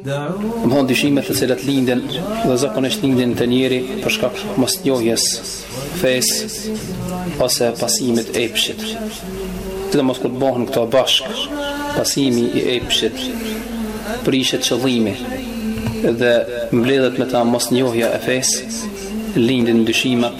Domethonë dyshimet të cilat lindin dhe zakonisht lindin te njeri për shkak mosnjohjes fes, ose pasimit të epshit. Sidomos kur të bohen këto bashk, pasimi i epshit, prishet qëllimi dhe mbledhet me ta mosnjohja e fes, lindin dyshimet,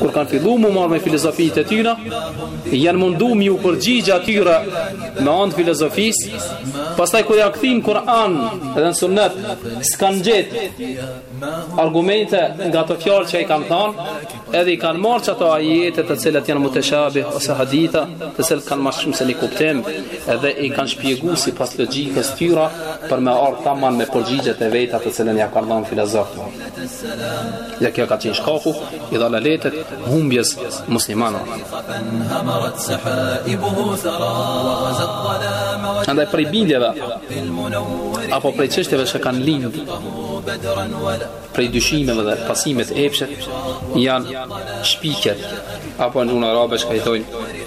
kur kanë fillu m'u marrë me filozofit e tyra, janë mundu m'ju përgjigj tyra me anë t'filozofisë, pastaj kur janë kthy n'Kur'an edhe në sunnet, s'kanë gjetë argumente nga ato fjalë që i kanë thanë, edhe i kanë marrë që ato ajetet të cilat janë muteshabi ose haditha, të cilat kanë ma shumë se një kuptim, edhe i kanë shpjegu sipas logikës tyra për me ardh tamam me përgjigjet e veta të cilën ja kanë dhanë filozofët. Dhe kjo ka qenë shkaku i dalaletit humbjes muslimanëve. Andaj prej bindjeve apo prej çështjeve që kanë lind prej dyshimeve dhe pasimit të epshit janë shpikjet apo në gjuhën arabishte ka i thojnë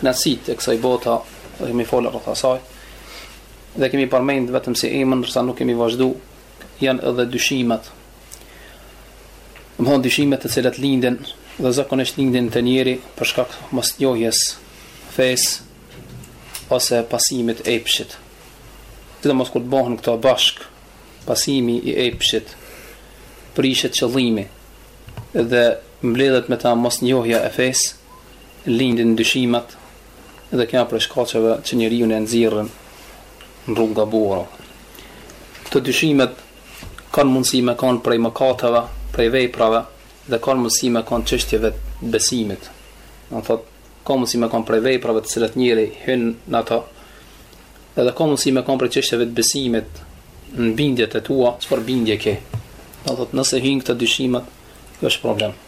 Knaqsitë e kësaj bota, dhe kemi folë rreth asaj, dhe kemi përmend vetëm si emër, ndërsa nuk kemi vazhdu, janë edhe dyshimet. Domethonë dyshimet të cilat lindin, dhe zakonisht lindin te njeri, për shkak mosnjohjes fes, ose pasimit të epshit. Sidomos kur të bohen këto bashk, pasimi i epshit, prishet qëllimi, dhe mbledhet me ta mosnjohja e fesë, Lindin dyshimet dhe kjo prej shkaqeve që njeriun e nxirrin n'rrugë t'gabuara. Këto dyshimet kanë mundësi me kanë prej mëkateve, prej veprave dhe kanë mundësi me kanë çështjeve t'besimit. Do me thënë, ka mundësi me kanë prej veprave të cilat njeri hyn n'ato, edhe ka mundësi me kanë prej çështjeve t'besimit, n'bindjet e tua, çfarë bindje ke. Do me thënë, nëse hyjnë këto dyshimet, është problem.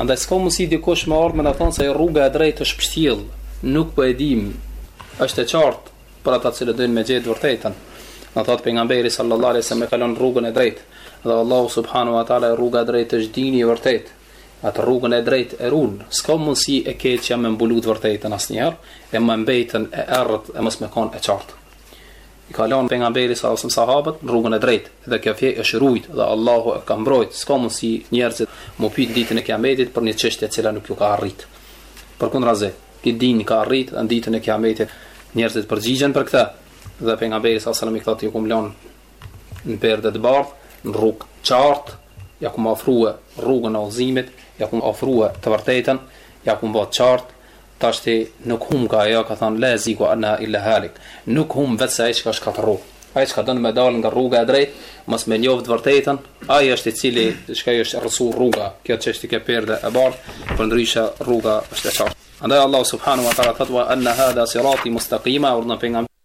Andaj s'ka mundësi dikush me ardhë me na thonë se ajo rruga e drejtë është pështjellë, nuk po e dimë, është e qartë për ata të cilët dojnë me gjetë të vërtetën. Na e thotë pejgamberi sallallahu alaihi wasallam e ka lon rrugën e drejtë dhe Allahu subhanahu wa taala rruga e drejtë është dini i vërtetë. Atë rrugën e drejtë e run, s'ka mundësi e keqja me mbulu të vërtetën asnjëherë, e me mbet e errët e mos me kanë e qartë. I ka lënë pejgamberi salallahu alejhi ue selem sahabët në rrugën e drejtë dhe kjo fe është rujt dhe Allahu e ka mbrojt s'ka mundësi njerëzit m'u pyt ditën e kiametit për një çështje e cila nuk ju ka arrit përkundrazi ky dini ka arrit në ditën e kiametit njerëzit përgjigjen për këtë dhe pejgamberi salallahu alejhi ue selem thotë ju kum lënë në perde të bardh në rrugë të qartë ja kum ofrua rrugën e udhëzimit ja kum ofrua të vërtetën ja kum bë të qartë Tashti nuk humb ka ajo ka thanë la yazigu anha illa halik, nuk humb veçse ai çka shkatërru. Ai çka don me dalë nga rruga e drejtë, mos me njoft vërtetën, ai është i cili çka i është errësu rruga, kjo çështje kjo perde e bardhë, përndryshe rruga është e qartë. Andaj Allahu subhanahu wa taala thotë, wa anna hadha sirati mustaqima, urdhëron pejgamberi,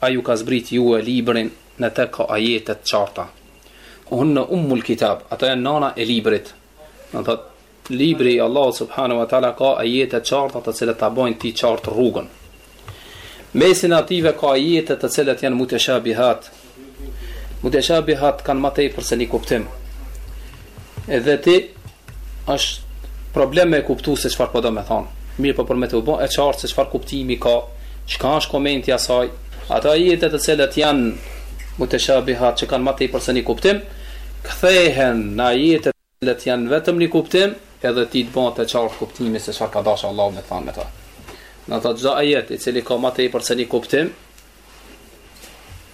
Ai ju ka zbrit jue Librin, në të ka ajete të qarta. Hunne Ummul Kitab, ato janë nana e Librit. Do thotë, Libri i Allahut subhanahu wa taala ka ajete të qarta të cilat ta bajnë ti qartë rrugën. Mesin ative ka ajete të cilat janë muteshabihat. Muteshabihat kanë ma tepër se një kuptim. Edhe ti Është problem me e kuptu se çfarë po do me thanë. Mirëpo për me t'u bo e qartë se çfarë kuptimi ka, çka është komenti i saj, Ato ajete të cilat janë muteshabihat, që kanë ma tepër se një kuptim, kthehen në ajete të cilat janë vetëm një kuptim, edhe ti të bëhet e qartë kuptimi se çfarë ka dashë Allahu me thanë me ta. Në ato çdo ajet i cili ka ma tepër se një kuptim,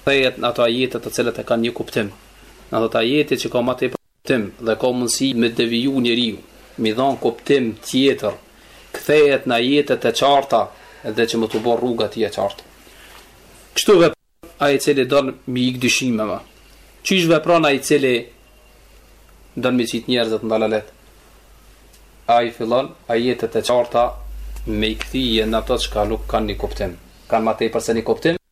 kthehet në ato ajete të cilat e kanë një kuptim. Në ato ajete që ka ma tepër tim dhe ka mundësi me deviju njeriu, mi dhanë kuptim tjetër, kthehet në ajete të qarta dhe që me t'u bo rruga ti e qartë. Kështu vepron ai i cili don mi ik dyshimeve. Qysh vepron ai i cili don mi qit njerëzit në dalalet. Ai fillon ajete të qarta me i kthije në ato çka nuk kanë një kuptim. Kanë ma tepër se një kuptim.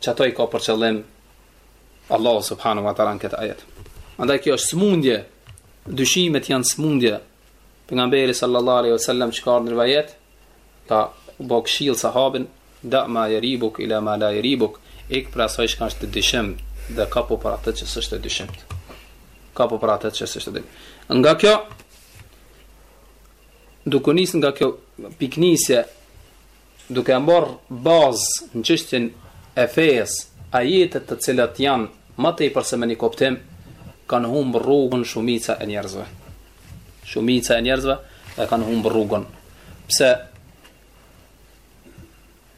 që ato i ka për qëllim Allahu subhanahu wa taala në këtë ajet. Andaj kjo është smundje, dyshimet janë smundje. Pejgamberi sallallahu alaihi wasallam që ka në ajet ka bo këshillë sahabin da ma yaribuk ila ma la yaribuk ik prej asaj çka është dyshim dhe kapu për atë që s'është e dyshimt. Kapu për atë që s'është e dyshimt. Nga kjo duke nisë nga kjo piknisje duke e marrë bazë në çështjen e fejës, ajetet të cilat janë ma tepër se me një kuptim, kanë humbë rrugën shumica e njerëzve. Shumica e njerëzve e kanë humbë rrugën. Pse?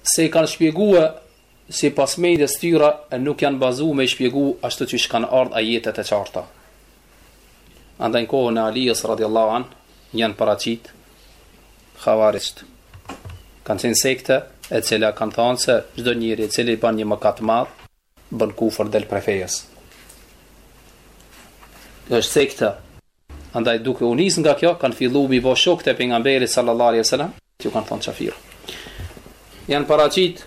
Se i kanë shpjegue Sipas mendjes tyre nuk janë bazu me i shpjegu ashtu qysh kanë ardh ajetet e qarta. Andaj në kohën e Alijës radiallahu an janë paraqit Havarixht. Kanë qenë sekte e cila kanë thanë se çdo njeri i cili bën një mëkat të madh bën kufër del prej fejës. Është sekte Andaj duke u nis nga kjo kanë fillu mi bo shokët e pejgamberit sallallahu alaihi wasallam, ju kanë thonë qafir. Janë paraqit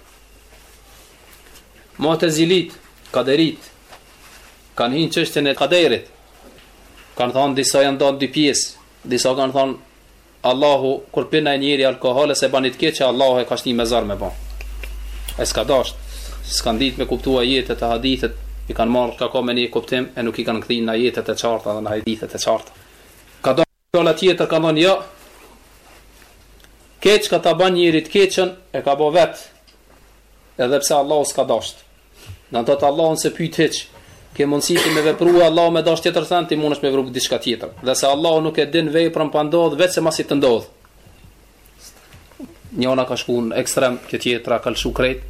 Mu'tazilit, Kaderit kanë hi në çështjen e Kaderit. Kanë thonë disa janë da në dy pjesë, disa kanë thonë Allahu kur pin njeri alkohol se bani të keqe Allahu e ka shti me zor me ba e s'ka dasht s'kan dit me kuptu ajetet e hadithet i kan marrë ka ka me një kuptim e nuk i kan kthy në ajetet e qarta dhe në hadithet e qarta ka da fjala tjetër kanë thon jo qet kah ta ban njeri të keqen e ka bo vet edhe pse Allahu s'ka dashtë. Domethënë Allahun s'e pyt hiç, ke mundësi ti me vepru e Allahu me dashtë tjetër send, ti mundesh me vepru diçka tjetër. Dhe se Allahu nuk e din veprën pa ndodhë, vetëm se masi të ndodhë. Njona ka shku në ekstrem, kjo tjetra ka lëshu krejt,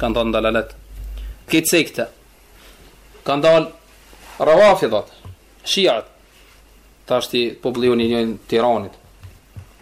ka ra në dalalet. Këto sekte, kanë dalë rawafidat, shiat, ta është i publioni njën tiranit,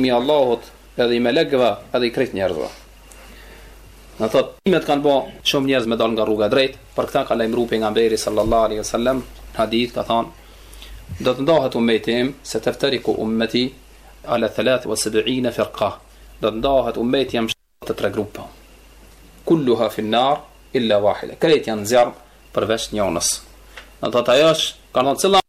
i Allahut edhe i melekëve edhe i krejt njerëzve. Domethënë, bidatet kanë bo shumë njerëz me dal nga rruga e drejt, për këta ka lajmru pejgamberi sallallahu alaihi sallam, në hadith ka than, do të ndohet umeti im, setefteriku umeti, ala thalath ve sebine firka, do të ndohet umeti jem në shtatëdhjetë e tre grupa. Kulluha fin nar, illa vahide, krejt janë në zjarr përveç njonës. Në thot, ajo është, ka në cëllam,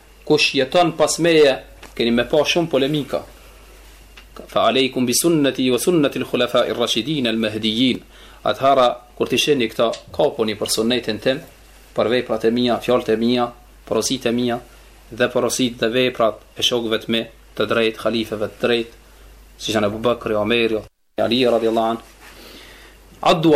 kush jeton pas meje keni me pa shumë polemika fa alejkum bi sunnati wa sunnati al khulafa ar rashidin al mahdijin athara kur ti sheni këta kaponi për sunnetin tim për veprat e mia fjalët e mia porositë e mia dhe porositë dhe veprat e shokëve të mi të drejt halifeve të drejt si janë Abu Bakri Omeri Ali radiallahu anhum addu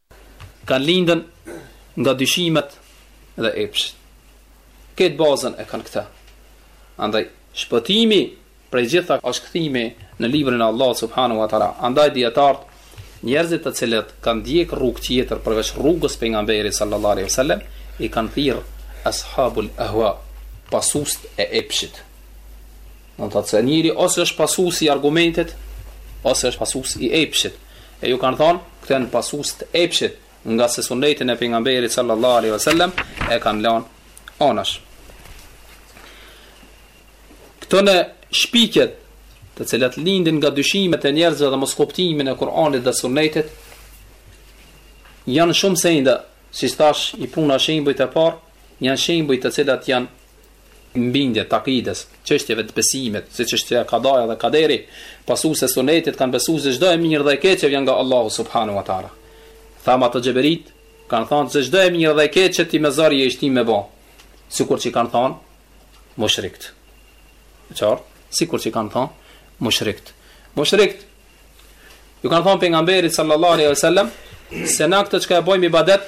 Kanë lindën nga dyshimet dhe epshet. Këtë bazën e kanë këta. Andaj, shpëtimi prej të gjithave është kthimi në librin e Allahut subhanahu wa taala. Andaj dijetarët, njerëzit të cilët kanë ndjek rrugë tjetër përveç rrugës së pejgamberit sallallahu alaihi wasallam, i kanë thirr ashabul ahwa, pasuesit e epshit. Do të thotë se njeri ose është pasues i argumentit, ose është pasues i epshit. E ju kanë thënë, këta janë pasues të epshit, ngase sunnetin e pejgamberit sallallahu alaihi wasallam e kanë lënë anash. Kështu në shpikjet të cilat lindin nga dyshimet e njerëzve dhe moskuptimi i Kur'anit dhe Sunnetit janë shumë sende, siç thash i pruna shembujt e parë, janë shembuj të cilat janë bindje të akides, çështjeve të besimit, si çështja e kadaja dhe kaderi, pasuesit e sunetit kanë besuar se çdo e mirë dhe e keqe vjen nga Allahu subhanahu wa taala. Thamë ato xhebrit, kanë thënë se çdo e mirë dhe e keqe ti me zor je i shtin me bë. Sikur që kanë thënë mushrikt. E qartë? Sikur që kanë thënë mushrikt. Mushrikt. Ju kanë thënë pejgamberit sallallahu alaihi wasallam se na këtë çka e bëjmë ibadet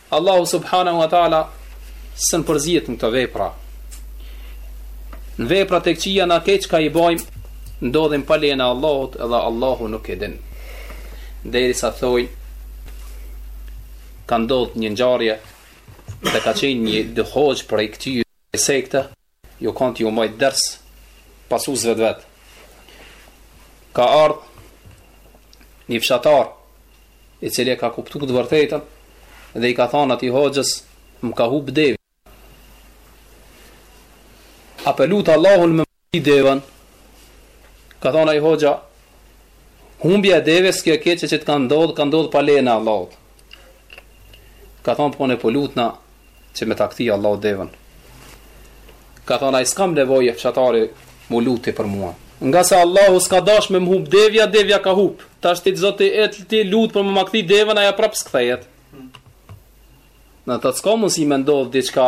Allahu subhanahu wa taala s'përzihet në këto vepra. Në veprat e këqija na krejt çka i bajmë ndodhin pa lejen e Allahut edhe Allahu nuk e din. Derisa thojnë ka ndodhë një ngjarje dhe ka qenë një hoxhë prej këtyre sekteve U kanë tu ju majt ders pasuesve të vet. Ka ardh një fshatar i cili e ka kuptuar të vërtetën dhe i ka thënë atij hoxhës më ka hup devja. A pe lut Allahun me ma kthy devën, ka thonë ai hoxha, humbja e deves kjo e keqe që të ka ndodhë, ka ndodhë pa lejën e Allahut. Ka thonë po unë po lutna që me ta kthi Allahu devën. Ka thonë ai s'kam nevojë fshatari m'u lut ti për mua. Ngase Allahu s'ka dash me m'hup devja, devja ka hup. Tashti Zoti yt ti lute për me ma kthi devën aja prap s'kthehet. Në të s'ka mundësi me ndodhë diçka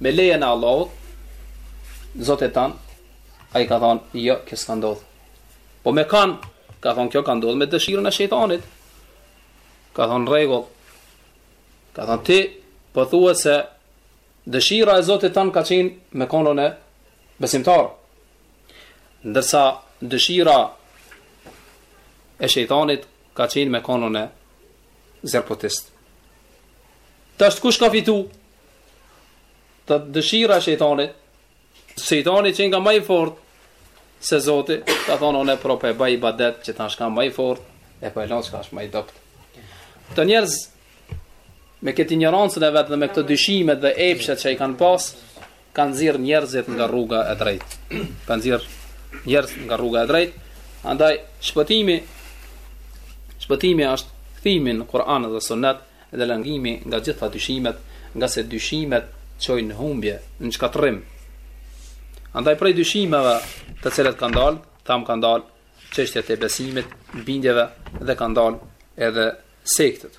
Me lejen e Allahut, Zotit tan, ai ka thon, jo, kjo s'ka ndodh. Po me kan, ka thon kjo ka ndodh me dëshirën e shejtanit. Ka thon n'rregull. Ka thon ti po thua se dëshira e Zotit tan ka qenë me kon une besimtar. Ndërsa dëshira e shejtanit ka qenë me kon une zjarrputist. Tashti kush ka fitu? fitoi dëshira e shejtanit, shejtani qenka ma i fortë se Zoti, ka thonë unë pra po e baj ibadet qat çka âsht ma i fortë, e po e lënë çka është ma i dobët. Këta njerëz me këtë injorancën e vet dhe me këto dyshime dhe epshet që i kanë pas, kanë nxjerr njerëzit nga rruga e drejtë. Kanë nxjerr njerëz nga rruga e drejtë. Andaj shpëtimi shpëtimi është kthimi në Kur'an dhe Sunet dhe largimi nga gjitha dyshimet, ngase dyshimet çojnë në humbje, në shkatërrim. Andaj prej dyshimeve të cilat kanë dalë, thamë kanë dalë n'çështjet e besimit, bindjeve dhe kanë dalë edhe sektet.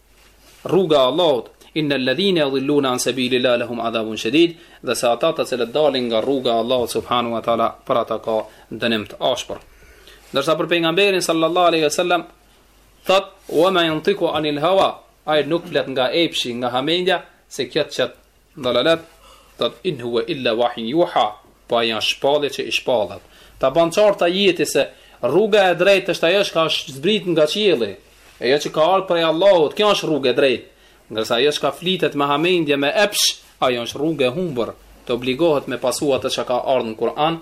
rruga e Allahut inna alladhina yadhilluna an sabilillahi lahum adhabun shadid dhe se ata të cilët dalin nga rruga e Allahut subhanahu wa taala për ata ka dënim të ashpër ndërsa për pejgamberin sallallahu alaihi wasallam thot wa ma yantiqu anil hawa ai nuk flet nga epshi nga hamendja se kjo t'çet N'dalalet, thotë, In huwa illa wahyun yuha, po ajo është shpallje që i shpallet. Ta ban qartë ajeti se rruga e drejtë është ajo çka ka zbrit nga qielli, ajo që ka ardh prej Allahut, kjo është rrugë e drejtë. Ndërsa ajo çka flitet me hamendje, me epsh, ajo është rrugë e humbur, të obligohet me pasu atë çka ka ardh në Kur'an,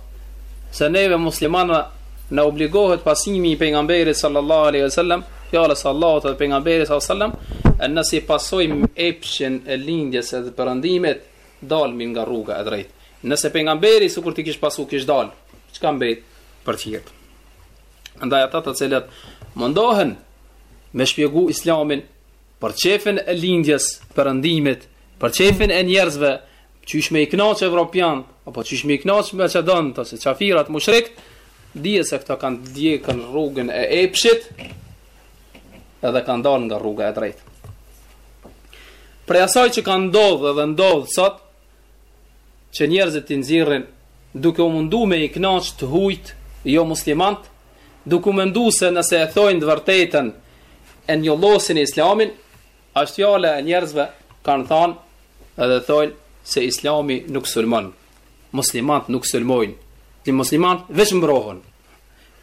se neve muslimanëve na obligohet pasimi i pejgamberit sallallahu alaihi wasallam, fjalës së Allahut dhe pejgamberit sallallahu alaihi wasallam, e nëse pasojmë epshin e lindjes edhe perëndimit, dalmi nga rruga e drejtë. Nëse pejgamberi sikur ti kish pasu kish dal, çka mbet për të tjerët. Andaj ata të cilët mundohen me shpjegu islamin për qefin e lindjes, perëndimit, për qefin e njerëzve, Qysh me i kënaqë evropianët, apo qysh me i kënaqë domethënë, këta qafirat mushrikët, dihet se këta kanë ndjekë rrugën e epshit, edhe kanë dalë nga rruga e drejtë. Prej asaj që kanë ndodhë edhe ndodhë sot, që njerëzit t'i nxirrin, duke u mundu me i kënaqë të hujtë, jomuslimanët, duke u mendu se nëse e thojnë të vërtetën, e njollosin islamin, Është fjala e njerëzve kanë thënë edhe thonë se Islami nuk sulmon. Muslimanët nuk sulmojnë. Muslimanët veç mbrohen.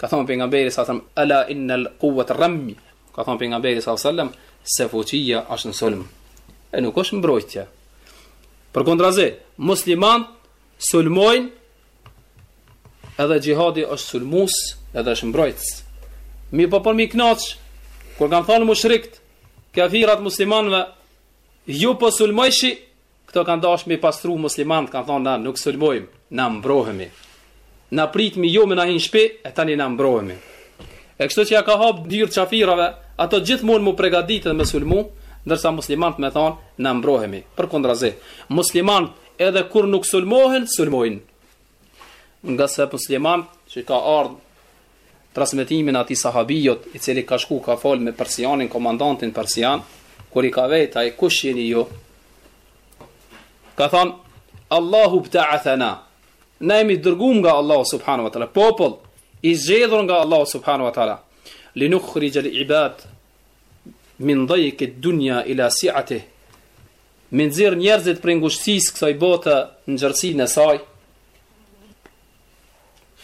Ka thënë pejgamberi alejhi selam ala innal quwwata ar-ramy. Ka thënë pejgamberi alejhi selam se fuqia është në sulm. E nuk është n'mbrojtje. Përkundrazi, muslimanët sulmojnë edhe xhihadi është sulmues edhe është mbrojtës. Mirëpo për me i knaqë, kur kanë thonë mushrikët, Kafirat muslimanëve ju po sulmojshi, këto kanë dashur me i pastru muslimanët, kanë thonë na nuk sulmojmë, na mbrohemi. Na pritmi jo me na hin n'shpi, e tani na mbrohemi. E kështu që ia kanë hap dyert qafirave, ata gjithmonë m'u pregatit dhe me sulmu, ndërsa muslimanët me thonë, na mbrohemi, përkundrazi. Muslimanët edhe kur nuk sulmohen, sulmojnë. Ngase muslimanët siç ka ardhë Transmetimin e atij sahabijut, i cili ka shku ka fol me persianin, komandantin persian, kur i ka vet ai kush jeni ju? Ka thënë Allahu ibta'athana. Ne jemi dërguar nga Allahu subhanahu wa taala, popull i zgjedhur nga Allahu subhanahu wa taala. Linukhrij al-ibad min dhayq ad-dunya ila si'atiha. Me i nxjerr njerëzit prej ngushtësisë së kësaj bote në gjerësinë e saj.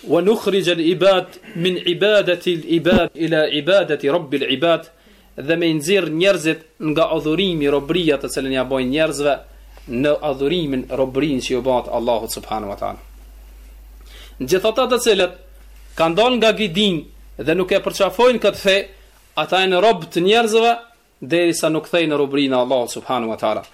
Wa nukhrij al ibad min ibadati al ibad ila ibadati rabbi al ibad dhe me i nxjerr njerëzit nga adhurimi robëria të cilën ia bëjnë njerëzve në adhurimin robërinë që i bëhet Allahut subhanahu wa taala gjithë ata të cilët kanë dalë nga ky din dhe nuk e përqafojnë këtë fe ata janë rob të njerëzve derisa nuk kthehen në robërinë e Allahut subhanahu wa taala.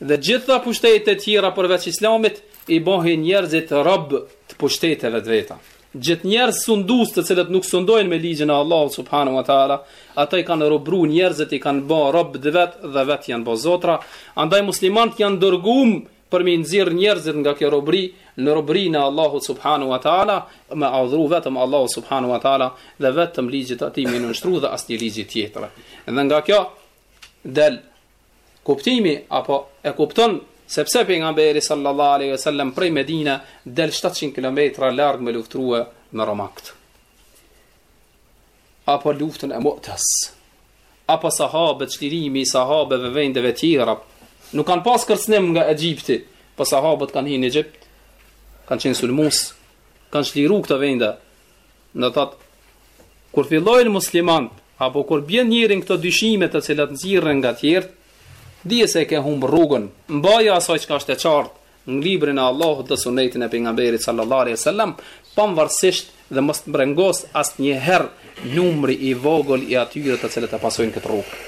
Dhe gjitha pushtetet e tjera përveç Islamit i bëjnë njerëzit rob të pushteteve të veta. Gjithë njerëzit sundues të cilët nuk sundojnë me ligjin e Allahut subhanahu wa taala, ata i kanë robëruar njerëzit, i kanë bërë rob të vet dhe vet janë bërë zotra. Andaj muslimanët janë dërguar për me i nxirr njerëzit nga kjo robëri në robërinë e Allahut subhanahu wa taala me adhuru vetëm Allahu subhanahu wa taala dhe vetëm ligjit të atij me iu nënshtru dhe asnjë ligji tjetër dhe nga kjo del kuptimi apo e kupton sepse pejgamberi sallallahu alaihi wasallam prej Medine del 700 kilometra larg me luftu me romakt apo luftën e Mu'tas, apo sahabët, çlirimi i sahabëve vendeve tjera, nuk kanë pas kërcnim nga Egjipti, po sahabët kanë hinë në Egjipt, kanë qenë sulmus, kanë çliru këto vende. Ndaj thot kur fillojnë muslimanët apo kur bjen njëri në këto dyshime të cilat nxirren nga të tjerë, dije se e ke humb rrugën, mbaju asaj çka është e qartë, në librin e Allahut dhe sunetin e pejgamberit sallallahu alejhi wasallam pavarësisht dhe mos të brengos asnjëherë numri i vogël i atyre të cilët e pasojnë këtë rrugë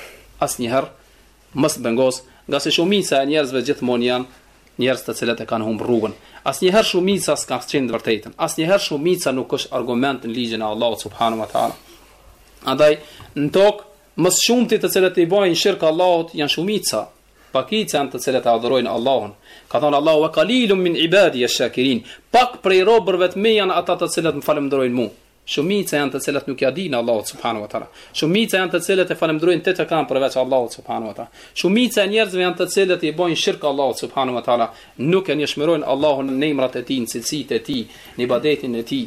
asnjëherë mos të brengos ngase shumica e njerëzve gjithmonë janë njerëz të cilët e kanë humb rrugën asnjëherë shumica s'ka qenë në të vërtetën asnjëherë shumica nuk është argument në ligjin e Allahut subhanahu wa taala andaj në tokë më së shumti të cilët i bojnë shirk Allahut janë shumica Pakica janë të cilët e adhurojnë Allahun. Ka thënë Allahu wa qalilun min ibadi ash-shakirin. Pak prej robërve të mi janë ata të cilët më falënderojnë mua. Shumica janë të cilët nuk ja dinë Allahut subhanahu wa taala. Shumica janë të cilët e falënderojnë tjetërkënd përveç Allahut subhanahu wa taala. Shumica e njerëzve janë të cilët i bojnë shirk Allahut subhanahu wa taala, nuk e njëshmërojnë Allahun në emrat e tij, në cilësitë e tij, në ibadetin e tij.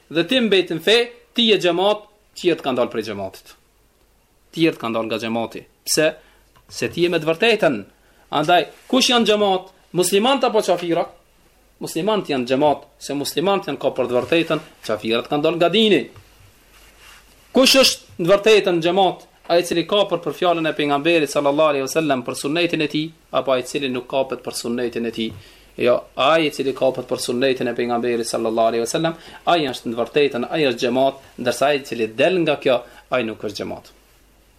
Dhe ti mbet në fe, ti je xhamat, tjerët kanë dalë prej xhamatit. Tjerët kanë dalë nga xhamati. Pse? Se ti je me të vërtetën. Andaj, kush janë xhamat? Muslimanët apo qafirat? Muslimanët janë xhamat, se muslimanët janë kap për të vërtetën, qafirat kanë dalë nga dini. Kush është në të vërtetën xhamat, ai i cili kapet për fjalën e Pejgamberit sallallahu alejhi ve sellem për sunnetin e tij, apo ai i cili nuk kapet për sunnetin e tij? Jo, ai i cili kapet për sunnetin e Pejgamberit sallallahu alejhi ve sellem, ai është në të vërtetën, ai është xhamat, ndërsa ai i cili del nga kjo, ai nuk është xhamat.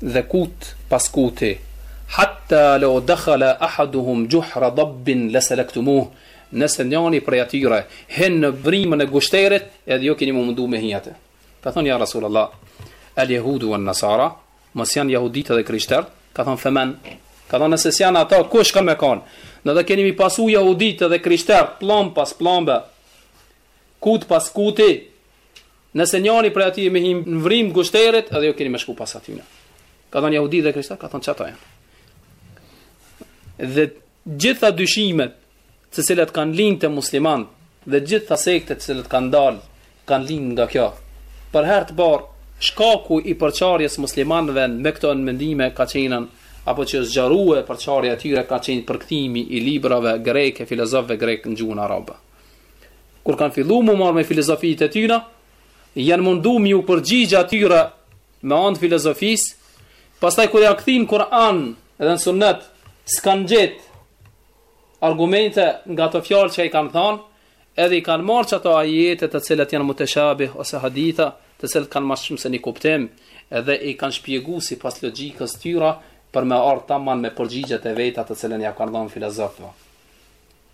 dhe kut pas kuti, hatta law dakhala ahaduhum juhra dabbin lasalaktumuh, nëse njani prej atyre hyn në vrimën e gushterit, edhe ju keni me u mundu me hi aty. Ka thënë ja Rasulullah, al yahudu wan nasara, mos janë jahuditë dhe krishterët? Ka thënë femen, ka thënë nëse s'janë ata, kush ka me kanë? Dhe keni me i pasu jahuditë dhe krishterët pllomb pas plombe. kut pas kuti, nëse njani prej atyre me him në vrim gushterit, edhe ju keni me shku pas atyre. Ka thënë jahudi dhe krishtar, ka thënë çata janë. Dhe gjitha dyshimet të cilat kanë lind te muslimanët dhe gjitha sektet të cilat kanë dalë kanë lind nga kjo. Për herë të parë, shkaku i përçarjes muslimanëve me këto mendime ka qenë apo që u zgjerua përçarja e tyre ka qenë përkthimi i librave greke, filozofëve grek në gjuhën arabe. Kur kanë fillu mu marrë me filozofitë e tyna, janë mundu mi u përgjigj atyre me anë t'filozofisë, pasaj kur janë kthy n'Kur'an edhe në sunnet, s'kanë gjetë argumente n'ato fjalë që i kanë thanë, edhe i kanë marrë që ato ajetet të cilat janë muteshabih ose hadithe, të cilat kanë ma shumë se një kuptim, edhe i kanë shpjegu sipas logjikës tyre, për me ardhë taman me përgjigjet e veta të cilat ja kanë dhanë filozofëve.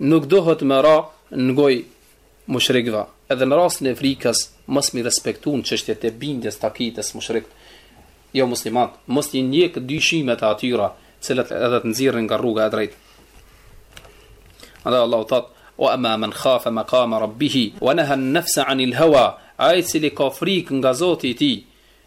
Nuk duhet me ra n'gojë mushrikve, edhe në rastin e frikës mos mi respektu n'çështjet e bindjes t'akidës mushrikët, jo muslimanët, mos i ndjek dyshimet e atyre, të cilat edhe të nxirrin nga rruga e drejtë. Andaj Allahu thotë, We emma men khafe mekame rabbihi, wa neha nefse anil hewa, ai i cili ka frikë nga Zoti i tij,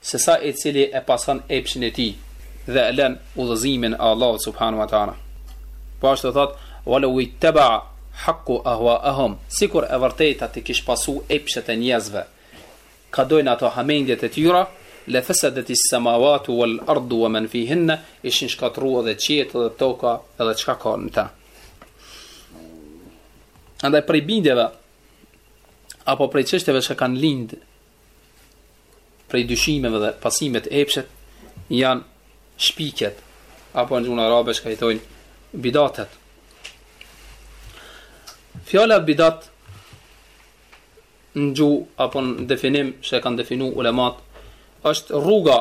sesa ai i cili e pason epshin e tij dhe e lën udhëzimin e Allahut subhanu wa taala. Po ashtu thot, "Walau ittaba haqqu ahwa'ahum", sikur e vërteta t'i kish pasu epshet e njerëzve, çka dojnë ato hamendjet e tyra, le fesedet is samawatu wal ardu wa man fihinna, ishin shkatrru edhe qiejt dhe toka edhe çka ka në ta. Andaj prej bindjeve apo prej çështjeve që kanë lindë prej dyshimeve dhe pasimit t'epshit janë shpikjet apo në gjuhën arabe çka i thojnë bidatet fjala bidat në gjuhë apo në definim siç e kanë definu ulemat është rruga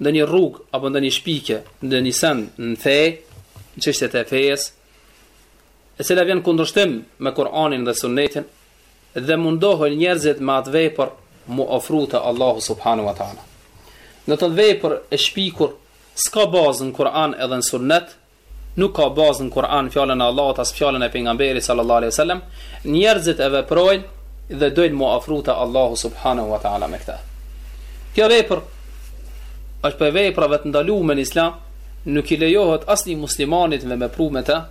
ndonjë rrugë apo ndonjë shpikje ndonjë send në fe në çështjet e fejës e cila vjen n'kundërshtim me Kuranin dhe sunnetin Dhe mundohen njerëzit me atë vepër mu afru te Allahu subhanu wa taala. Ndonjë vepër e shpikur s'ka bazë në Kur'an edhe në Sunnet, nuk ka bazë në Kur'an fjalën e Allahut as fjalën e pejgamberit sallallahu alaihi wasallam, njerëzit e veprojnë dhe dojnë mu afru te Allahu subhanahu wa taala me këtë. Kjo vepër është prej veprave të ndalume në Islam, nuk i lejohet asni muslimanit me vepru me të,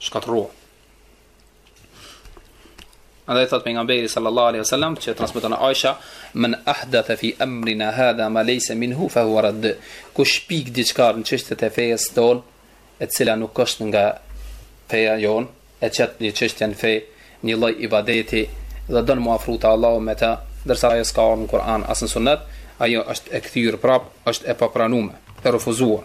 shkatërruar. Andaj thot pejgamberi sallallahu alaihi wasallam që transmeton Aisha, "Men ahdatha fi amrina hadha ma laysa minhu fa huwa radd." Kush shpik diçka në çështjet e fesë ton, e cila nuk është nga feja jon, e çet një çështje në fe, një lloj ibadeti dhe don m'u afru te Allahu me ta, ndërsa ajo s'ka në Kur'an as në Sunet, ajo është e kthyer prap, është e papranuar, e refuzuar.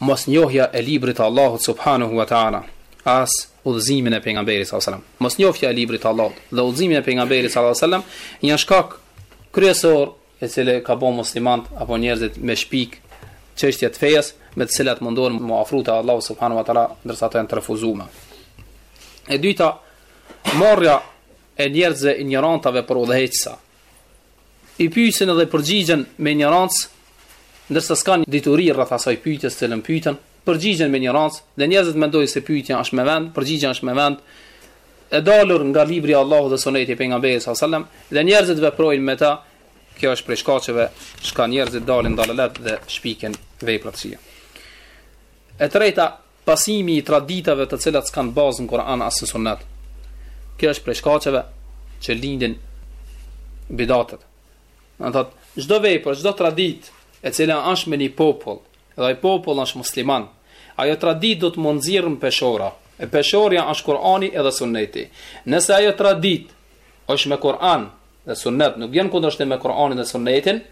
Mosnjohja e librit të Allahut subhanehu wa ta'ala as udhëzimin e pejgamberit sallallahu alajhi wasallam. Mosnjohja e librit të Allahut dhe udhëzimin e pejgamberit sallallahu alajhi wasallam janë shkak kryesor e cila i ka bën muslimanët apo njerëzit me shpik çështje të fejes me të cilat mundohen mu afru te Allahu subhanahu wa taala ndërsa ata janë të refuzuar. E dyta, marrja e njerëzve injorantave për udhëheqësa, I pyesin dhe përgjigjen me injorancë, ndërsa s'kanë dituri rreth asaj pyetjes cilën pyeten, përgjigjen me injorancë, dhe njerëzit mendojnë se pyetja është me vend, përgjigjja është me vend, e dalur nga libri i Allahut dhe suneti i pejgamberit sallallahu alaihi wasallam, dhe njerëzit veprojnë me ta, kjo është prej shkaqeve, çka njerëzit dalin dalalet dhe shpiken veprat e kqija. E treta, Pasimi i traditave të cilat s'kanë bazë në Kur'an as në Sunnet. Kjo është prej shkaqeve që lindin bidatet. Do të thotë, çdo vepër, çdo traditë e cila është me një popull, dhe ai popull është musliman, ajo traditë do të m'u nxjerrë në peshore. E peshorja është Kur'ani edhe Sunneti. Nëse ajo traditë është me Kur'an dhe sunnet nuk vjen kundërshtim me Kur'anin dhe sunnetin,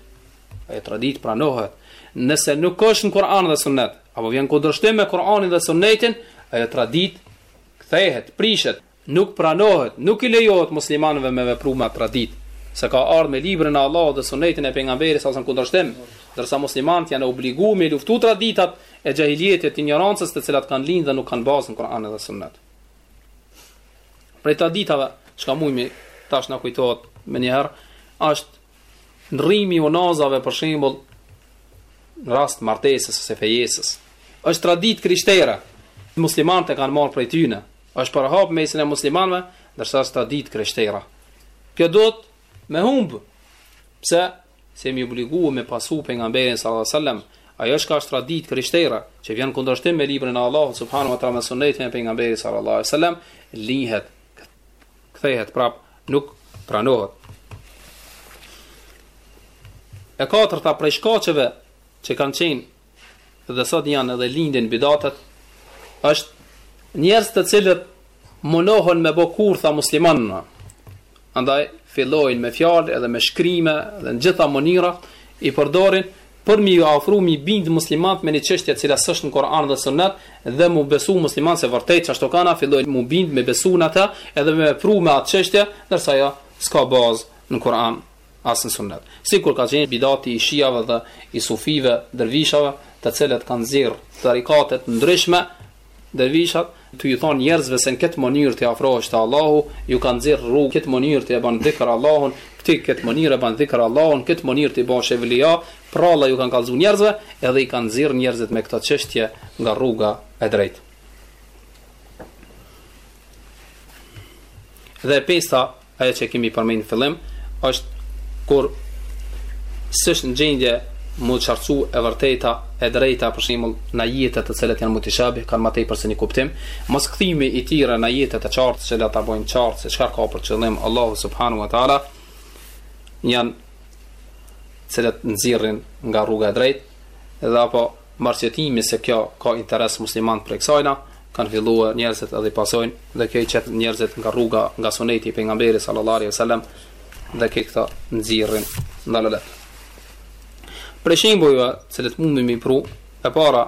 ajo traditë pranohet. Nëse nuk është në Kur'an dhe sunnet, apo vjen kundërshtim me Kur'anin dhe sunnetin, ajo traditë kthehet, prishet, nuk pranohet, nuk i lejohet muslimanëve me vepru me traditë se ka ardhur me librin e Allahut dhe sunnetin e pejgamberit s.a.s. kundërshtim, ndërsa muslimanët janë obliguar me luftu traditat e xhahilijetit të injorancës të cilat kanë lindë dhe nuk kanë bazë në Kur'an dhe sunnet. Prej traditave, çka mujmi, tash na kujtohet menjëherë, është ndërrimi i unazave për shembull, në rast martesës ose fejesës. Është traditë krishtere, muslimanët e kanë marrë prej tyne, është përhap mesin e muslimanve, ndërsa është traditë krishtere. Kjo do të me humbë, pse se jemi obliguar me pasu pejgamberin sallallahu alaihi wasallam, ajo çka është traditë krishtere, që vjen kundërshtim me librin e Allahut subhanahu wa taala me sunetin e pejgamberit sallallahu alaihi wasallam, lihet kthehet prap nuk pranohet. E katërta prej shkaqeve që kanë qenë dhe sot janë edhe lindin bidatet, është njerëz të cilët munohen me bo kurtha muslimanëve. Andaj, fillojnë me fjalë edhe me shkrime dhe në gjitha mënyra i përdorin për mi afru mi bind muslimant me një çështje e cila s'është në Kuran dhe Sunnet dhe mu besu muslimant se vërtet është ashtu kanë fillojnë mu bind me besu në ta edhe me pru me atë çështje ndërsa ajo, s'ka bazë në Kuran as në sunnet. Sikur ka qenë bidati i shijave dhe i sufive, dervishave, të cilët kanë nxjerr tarikate të ndryshme, dervishat, tu ju thonë njerëzve se në këtë mënyrë ti afrohesh te Allahu, ju kanë nxjerr rrugë, këtë mënyrë ti e bën dhikr Allahun, këtë këtë mënyrë e bën dhikr Allahun, këtë mënyrë ti bëhesh evlija, pralla ju kanë kallzuar njerëzve, edhe i kanë nxjerr njerëzit me këto çështje nga rruga e drejtë. Dhe pesta ajo që kemi përmendur në fillim është kur s'është në gjendje mu të qartësu e vërteta e drejta për shembull në ajetet të cilat janë muteshabih kanë më tepër se një kuptim mos kthimi i tyre në ajetet e qarta të cilat ta bojnë qartë se çka ka për qëllim Allahu subhanahu wa taala janë të cilat nxirrin nga rruga e drejtë dhe apo Arsyetimi se kjo ka interes musliman prej kësajna, kanë filluar njerëzit edhe i pasojnë dhe kjo i qet njerëzit nga rruga, nga suneti i pejgamberit sallallahu alaihi wasallam dhe krejt këto nxirrin n'dalalet. Prej shembujve, të cilët mundemi me i pru, e para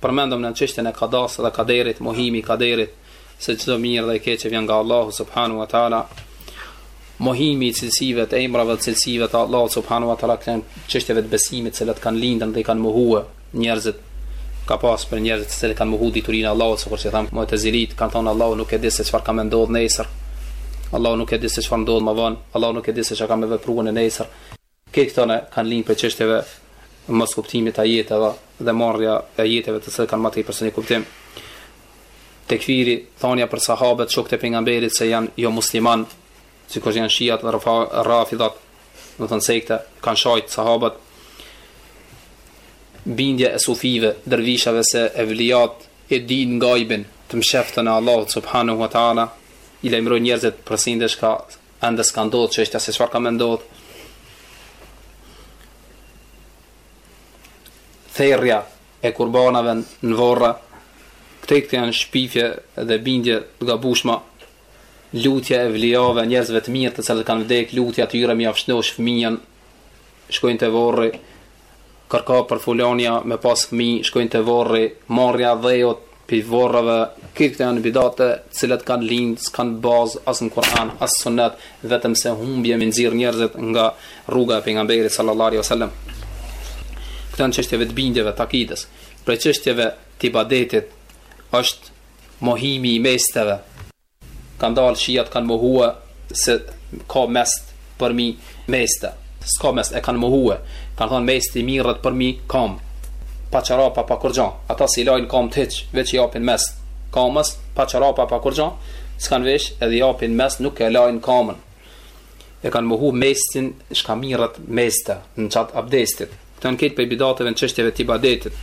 përmendëm në çështjen e kadas dhe kaderit, mohimi i kaderit, se çdo e mirë dhe e keqe vjen nga Allahu subhanahu wa taala. Mohimi i cilësive të emrave e cilësive të Allahut subhanahu wa taala janë çështjeve të besimit, të cilat kanë lindë dhe i kanë mohuar njerëzit ka pas prej njerëz të cilët kanë mohuar diturinë e Allahut, sikur që thamë Mu'tazilit, kanë thënë Allahu nuk e di se çfarë ka me ndodhur nesër. Allahu nuk e di se çfarë ndodh më vonë, Allahu nuk e di se çka ka me vepruar nesër. Krejt këto na kan lind prej çështjeve mos kuptimit ajeteve dhe marrja e ajeteve të cilat kan ma tepër se një kuptim. Tekfiri, thanja për sahabet, shokët e pejgamberit se jan jo musliman, sikur jan shiat dhe rafidhat, do thon këto sekte, kan shajt sahabët. Bindja e sufive, dervishave se evlijat e din gajbin, të msheftën e Allahut subhanahu wa taala, i lajmërojnë njerëzit për sende çka Ende s'ka ndodhë që është se çfarë ka me ndodhë. Therja e kurbanave në vorra, krejt këto janë shpifje dhe bindje të gabushma, lutja e evlijave njerëzve të mirë të cilët kanë vdekë, lutja e tyre me ia shnosh fëmijën, shkojnë te vorri, kërko për evlad me pas fëmi, shkojnë te vorri, marrja dheut prej vorreve, këto janë bidate, të cilat kanë lind, s'kan bazë as në Kur'an, as në Sunet, vetëm se humbje, me i nxirr njerëzit nga rruga e pejgamberit sallallahu alaihi wasallam. Këto n'çështjeve të bindjeve të akides. Prej çështjeve të ibadetit është mohimi i mesteve, Kan dalë shijat kan mohue se ka mest për mi meste ska mest e kan mohue kan thon mest'hi mirret për mi kam pa çarapa pa kurgja ata si lajn kamtë hiç veç i japin mest kamës pa çarapa pa kurgja skan vesh edhe japin mest nuk e lajn kamën e kan mohu mestin shka mirret meste gjatë abdestit këto janë prej bidateve në çështjeve të ibadetit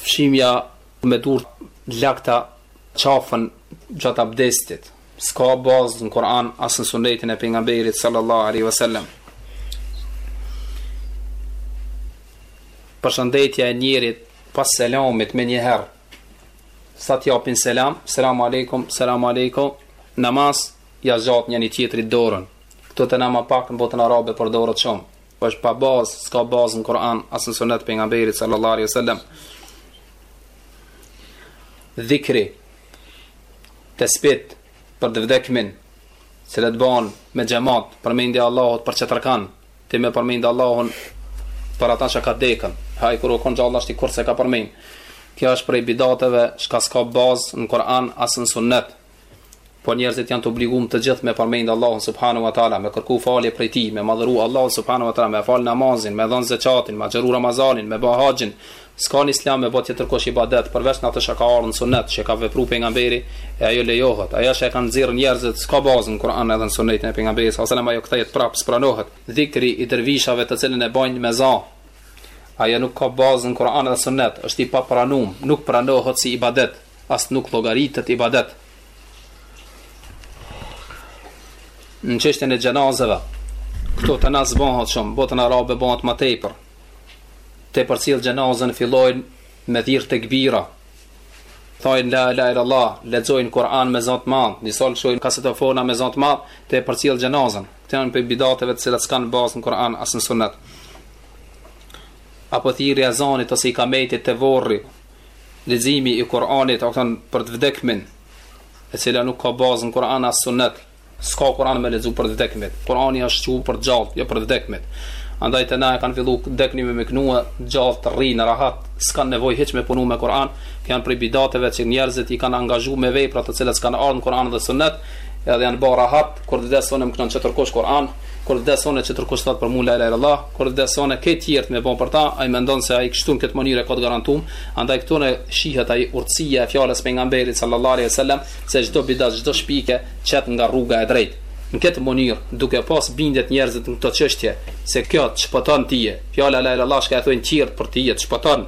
Fshimja me dur t'lagta qafën gjatë abdestit. Ska bazë në Koran as në Sunetin e pejgamberit sallallahu alaihi wasallam. Përshëndetja e njerit pas selamit menjëherë. Sa të japin selam, selam aleikum, selam aleikum, namaz ja zgjatin njëri tjetrit dorën. Këto te na ma pak, në botën arabe përdoret shumë. është pa bazë, s'ka bazë në Kur'an, as në Sunet t'pejgamberit sallallahu alaihi wasallam. Dhikri te shpit për të vdekmin, si e t'ban me xhamat, përmendja Allahut për tjetërkan, ti me përmend Allahun për ata që ka dek. Ai kur u kon gjallë asht, kurr s'e ka përmend. Kjo është prej bidateve, shka s'ka bazë në Kur'an as në Sunet. Po njerëzit janë të obliguar të gjithë me përmend Allahun subhanahu wa taala, me kërku falje prej tij, me madhëru Allahun subhanahu wa taala, me fal namazin, me dhënë zakatin, me agjëru Ramazanin, me bë haxhin. S'ka në Islam me bë tjetërkush ibadet, përveç në atë që ka ardhur në sunnet, që ka vepruar pejgamberi, e ajo lejohet. Ajo që e kanë nxjerrë njerëzit, s'ka bazë në Kur'an edhe në sunnetin e pejgamberit sallallahu alajhi wasallam, ajo kthehet prapë, s'pranohet. Dhikri i dervishave të cilën e bëjnë me za, ajo nuk ka bazë në Kur'an edhe sunnet, është i papranuar, nuk pranohet si ibadet. as nuk llogaritet ibadet. Në çështjen e xhenazeve, këto te na s'bahen shumë, botën arabe bëhet më tepër. Tu e përcjell xhenazën fillojnë me dhirr tekbira. Thojnë la ilaha illallah, lexojnë Kur'an me zo t'madh, disa lëshojnë kasetofona me zo t'madh, tu e përcjell xhenazën. Këto janë prej bidateve të cilat s'kanë bazë në Kur'an as në Sunet. Apo thirrja e ezanit ose ikametit te vorri, leximi i Kur'anit, do të thonë për të vdekmin, e cila nuk ka bazë në Kur'an as Sunet. S'ka Kur'an me lexu për të vdekmit. Kur'ani është çu për të gjallë, jo për të vdekmit. Andaj te na e kanë fillu dekni me knu a, gjallët rrinë rahat, s'kanë nevoj hiç me punu me Kur'an, kto janë prej bidateve që njerëzit i kanë angazhu me vepra të cilat s'kanë ardhë në Kur'an dhe Sunet, edhe janë bo rahat, kur të desë un e më knon tjetërkush Kur'an, Kur vdes un e tjetërkush thot për mu la ilaha illallah, kur vdes un e ke tjerë me bën për ta, ai mendon se ai kështu në këtë mënyrë ka të garantuar, andaj këtu shihet ajo urtësia e fjalës pejgamberit sallallahu alaihi wasallam se çdo bidat, çdo shpikje t'qet nga rruga e drejtë. Në këtë mënyrë, duke pas bindet njerëzit në këto çështje, se kjo të shpëton ti, fjala la ilaha illallah që e thonë tjerë për ti, të shpëton,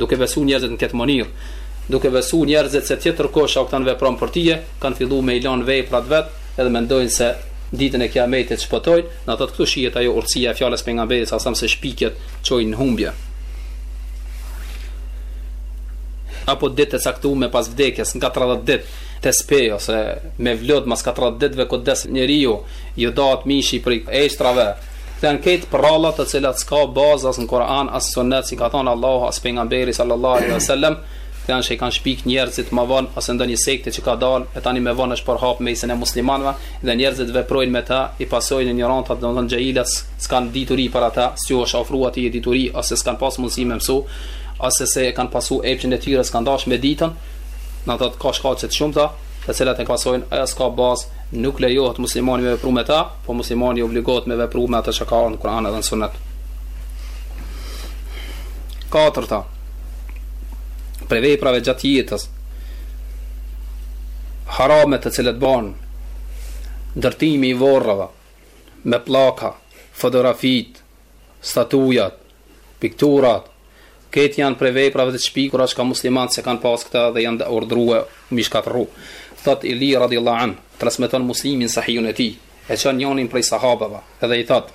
duke besuar njerëzit në këtë mënyrë duke besuar njerëzit se tjetërkush shkon vepron për ti, kanë filluar me i lan veprat e veta, edhe mendojnë se Ditën e Kiametit shpëtojnë, domethënë këtu shihet ajo urtësia e fjalës pejgamberit s.a.s. se shpikjet çojnë në humbje. Apo ditët e caktuara pas vdekjes nga 30 ditë të spej ose mevlud mas 40 ditëve kur des njeriu ju dahet mishi prej eshtrave kto janë kto prallat të cilat s'ka bazë as në Kur'an, as në sunet, s'i ka thonë Allahu, as pejgamberi sallallahu alaihi wasallam, Kto janë që i kanë shpik njerëzit më vonë ose ndonjë sekte që ka dalë e tani më vonë është përhapë n'mesin e muslimanëve dhe njerëzit veprojnë me ta i pasojnë injorantat domethënë xhahilat s'kanë dituri për ata s'ju është ofru atyne dituri ose s'kanë pas mundësi me mësu ose se e kanë pasu epshin e tyre s'kanë dashë me dit domethënë ka shkaqe të shumëta të cilat e pasojnë ajo s'ka bazë nuk lejohet muslimani me vepru me ta po muslimani obligohet me vepru me atë që ka në Kur'an edhe në Sunnet katërta prej veprave gjatë jetës harame të cilat bën ndërtimi i vorrave me pllaka, fotografit, statujat, pikturat, këto janë prej veprave të shpikura shka muslimant s'i kanë pas këta dhe janë urdhrua me i shkatrru. Thot Aliu radiallahu anhu, transmiton Muslimi n'Sahihun e tij, e çon njonin prej sahabëve, edhe i thotë,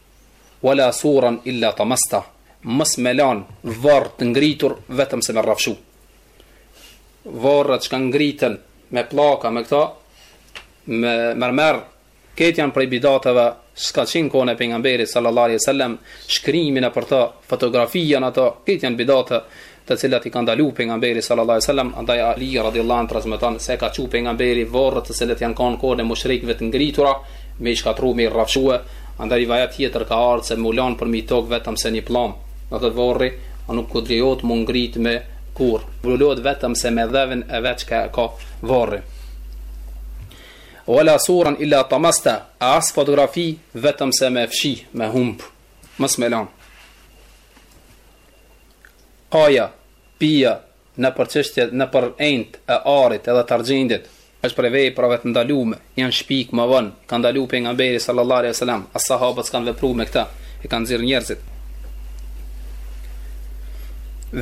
Wala suran illa tamasta, mos me lan varr të ngritur vetëm se me rrafshu. Varret që kanë ngritun me pllaka me këta me mermer, këto janë prej bidateve, s'ka qenë kohën e pejgamberit sallallahu alaihi wasallam, shkrime për ta, fotografi në to, këto janë bidate të cilat i ka ndaluar pejgamberi sallallahu alajhi wasallam, andaj Ali radhiyallahu anhu transmeton se e ka çu pejgamberi varret të cilat janë kanë kohën e mushrikëve të ngritura, me i shkatrua, me i rrafshua, a n'rivajet tjetër ka ardhur se me lanë përmi tok vetëm se një pllam, domethënë varri, a nuk lejohet me u ngrit me gur, mulohet vetëm se me dheun e vet çka ka varri. Wala suran illa tamasta, as fotografi vetëm se me fshi, me humb, mos me lanë. Ajo, pija, nëpër çështjet nëpër enjtë e arit edhe të argjendit, është prej veprave të ndalume, janë shpik më vonë, i ka ndalu Pejgamberi sallallâhu alejhi ve sellem, as sahabët s'kanë vepru me këta, e kanë nxjerr njerëzit.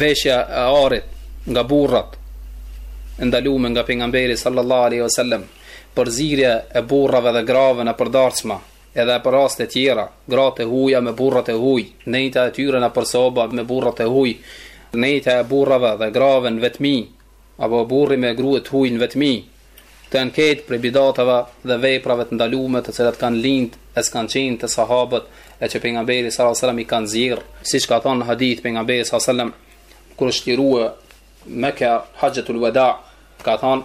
Veshja e arit nga burrat, e ndalume nga Pejgamberi sallallâhu alejhi ve sellem, përzirja e burrave dhe grave nëpër darsma, Edhe për raste tjera, gratë e huaja me burrat e huaj, nejta e tyre nëpër soba me burrat e huaj, nejta e burrave dhe grave në vetmi, apo burri me grua të huaj në vetmi, këto janë krejt prej bidateve dhe veprave të ndalume të cilat kanë lind e s'kanë qenë te sahabët e që Pejgamberi sallallahu alejhi wasallam i ka nxjerr, siç ka thënë në hadith Pejgamberi sallallahu alejhi wasallam kur është lirue Mekka Haxhatul Wada ka thënë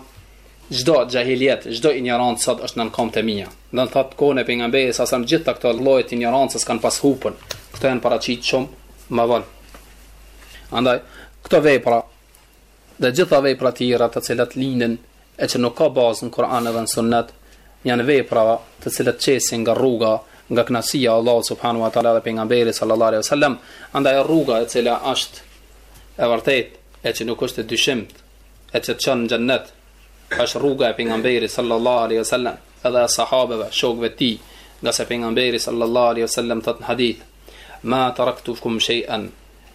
çdo xhahilijet, çdo injorancë sot është nën këmbë të mia. Do të thotë kohën e pejgamberit salasem gjitha këto lloje të injorancës kanë pas hupën. Këto janë paraqit shumë më vonë. Andaj këto vepra dhe gjitha vepra të tjera të cilat lindin e që nuk ka bazë në Kur'an edhe në Sunnet, janë vepra të cilat qesin nga rruga, nga kënaqësia e Allahut subhanahu wa taala dhe pejgamberit sallallahu alaihi wasallam, andaj rruga e cila është e vërtetë e që nuk është e dyshimtë, e që të çon në xhennet, është rruga e pejgamberit sallallahu alaihi wasallam, edhe e sahabeve, shokëve të tij, nga se pejgamberi sallallahu alaihi wasallam thotë në hadith: "Ma taraktukum shay'an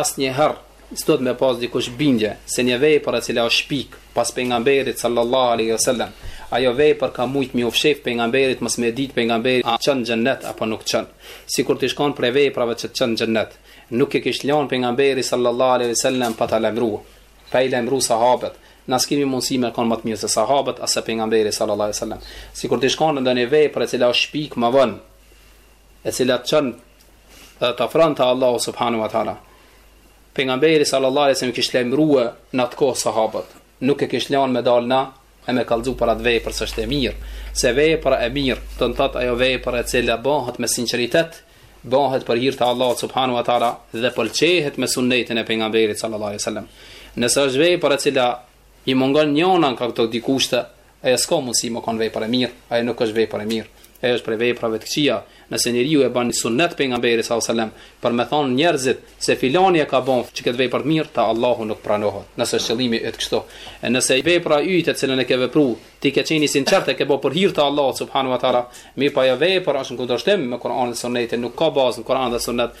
Asnjëherë s'duhet me pas dikush bindje se një vepër e cila është shpik pas pejgamberit sallallahu alaihi wasallam, ajo vepër ka mujt m'iu fshef pejgamberit mos me e dit pejgamberi a çon në xhennet apo nuk çon. Sikur t'ish kon prej veprave që të çon në xhennet, nuk e kish lënë pejgamberi sallallahu alaihi wasallam pa ta lajmëru, pa i lajmëru sahabët. Na s'kemi mundësi me kon më të mirë se sahabët as se pejgamberi sallallahu alaihi wasallam. Sikur t'ish kon ndonjë vepër e cila është shpik më vonë, e cila çon dhe të afron te Allahu subhanu wa ta'ala. Pejgamberi sallallahu alaihi wasallam i kish lajmërue në atë kohë sahabët, nuk e kish lënë me dal na e me kallxu për atë vepër se është e mirë, se vepra e mirë, do të thotë ajo vepër e cila bëhet me sinqeritet, bëhet për hir të Allahut subhanu wa ta'ala dhe pëlqehet me sunnetin e pejgamberit sallallahu alaihi wasallam. Nëse është vepër e cila I mungon njona nga këto dy kushte, ajo s'ka mundësi me kon vepër e mirë, ajo nuk është vepër e mirë. Ajo është prej veprave të këqija, nëse njeriu e bën një sunnet të pejgamberit sallallahu alejhi wasallam, për me thonë njerëzit se filani e ka bo qëkëtë vepër të mirë, te Allahu nuk pranohet, nëse është qëllimi yt kështu. E nëse vepra yte të cilën e ke vepru, ti ke qenë i sinqert e ke bo për hir të Allahut subhanahu wa taala, mirëpo ajo vepër është në kundërshtim me Kur'anin dhe Sunnetin, nuk ka bazë në Kur'an dhe Sunnet,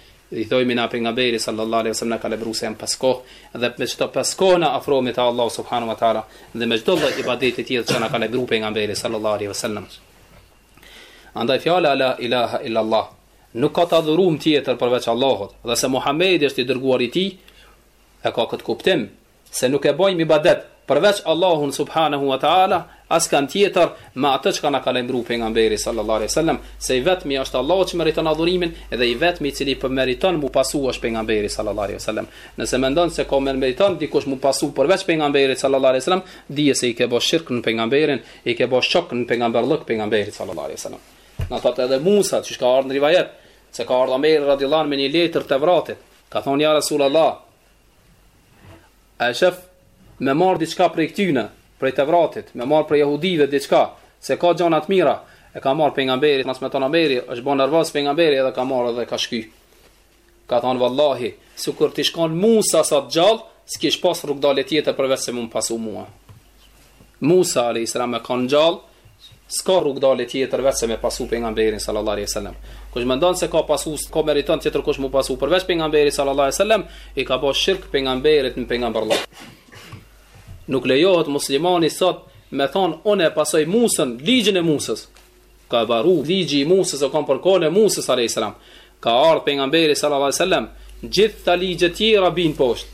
I thojmi na, pejgamberi sallallahu alaihi wasallam na ka lajmëruar se janë pesë kohë dhe me çdo pesë kohë na afrohemi te Allahu subhanahu wa taala dhe me çdo lloj ibadeti tjetër që na ka lajmëruar pejgamberi sallallahu alaihi wasallam. Andaj fjala la ilaha illa Allah nuk ka të adhurum tjetër përveç Allahut dhe se Muhamedi është i dërguar i tij e ka këtë kuptim se nuk e bojmë ibadet përveç Allahun subhanehu wa ta'ala askand tjetër me atë çka na ka lajmëruar pejgamberi sallallahu alaihi wasallam se i vetmi është Allahu që meriton adhurimin dhe i vetmi i cili po meriton mu pasu është pejgamberi sallallahu alaihi wasallam nëse mendon se ka meriton dikush mu pasu përveç pejgamberit sallallahu alaihi wasallam dije se i ke bo shirk në pejgamberin i ke bo shok në pejgamberllëk pejgamberit sallallahu alaihi wasallam na thotë edhe Musa që ka ardhur në rivajet se ka ardhur Omer radhiyallahu me një letër Tevratit ka thonë ja rasulullah A e shef me marr diçka prej këtyne, prej Tevratit, me marr prej jehudive diçka, se ka gjana të mira, e ka marr pejgamberi, transmeton Omeri, është bo nërvës pejgamberi edhe ka marr edhe ka shky. Ka thonë vallahi, sikur t'ish kon Musa sot gjallë, s'kish pas rrugdalje tjetër përveç se me m'pasu mua. Musa alayhis salam me kanë gjallë, s'ka rrugë dalje tjetër veçse me pasu pejgamberin sallallahu alaihi wasallam. Kush mendon se ka pasu, ka meriton tjetër kush mu pasu përveç pejgamberit sallallahu alaihi wasallam, i ka bërë shirk pejgamberit në pejgamberllëk. Nuk lejohet muslimani sot me thon unë e pasoj Musën, ligjin e Musës. Ka maru ligji i Musës o kanë për kohën e Musës alej selam. Ka ardhë pejgamberi sallallahu alejhi wasallam, gjitha ligjet tjera bin poshtë.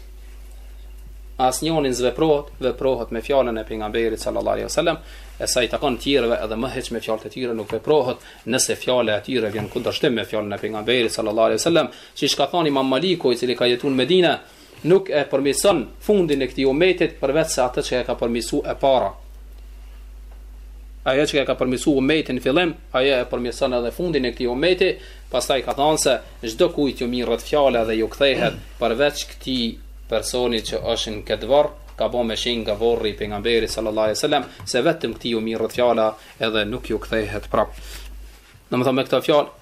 Asnjonin s'veprohet, veprohet me fjalën e pejgamberit sallallahu alejhi wasallam, e sa i takon të tjerëve edhe më hiç me fjalët e tyre nuk veprohet, nëse fjala e tyre vjen n'kundërshtim me fjalën e pejgamberit sallallahu alejhi wasallam, siç ka thënë Imam Maliku i cili ka jetuar në Medinë, nuk e përmirëson fundin e këtij umetit përveç se atë që e ka përmirësu e para ajo që e ka përmirësu umetin në fillim ajo e përmirëson edhe fundin e këtij umeti pastaj ka thënë se çdo kujt ju mirret fjala dhe ju kthehet përveç këtij personi që është në këtë varr ka bë me shenjë nga varri i pejgamberit sallallahu alajhi wasallam se vetëm këtij u mirret fjala edhe nuk ju kthehet prap. Domethënë me këtë fjalë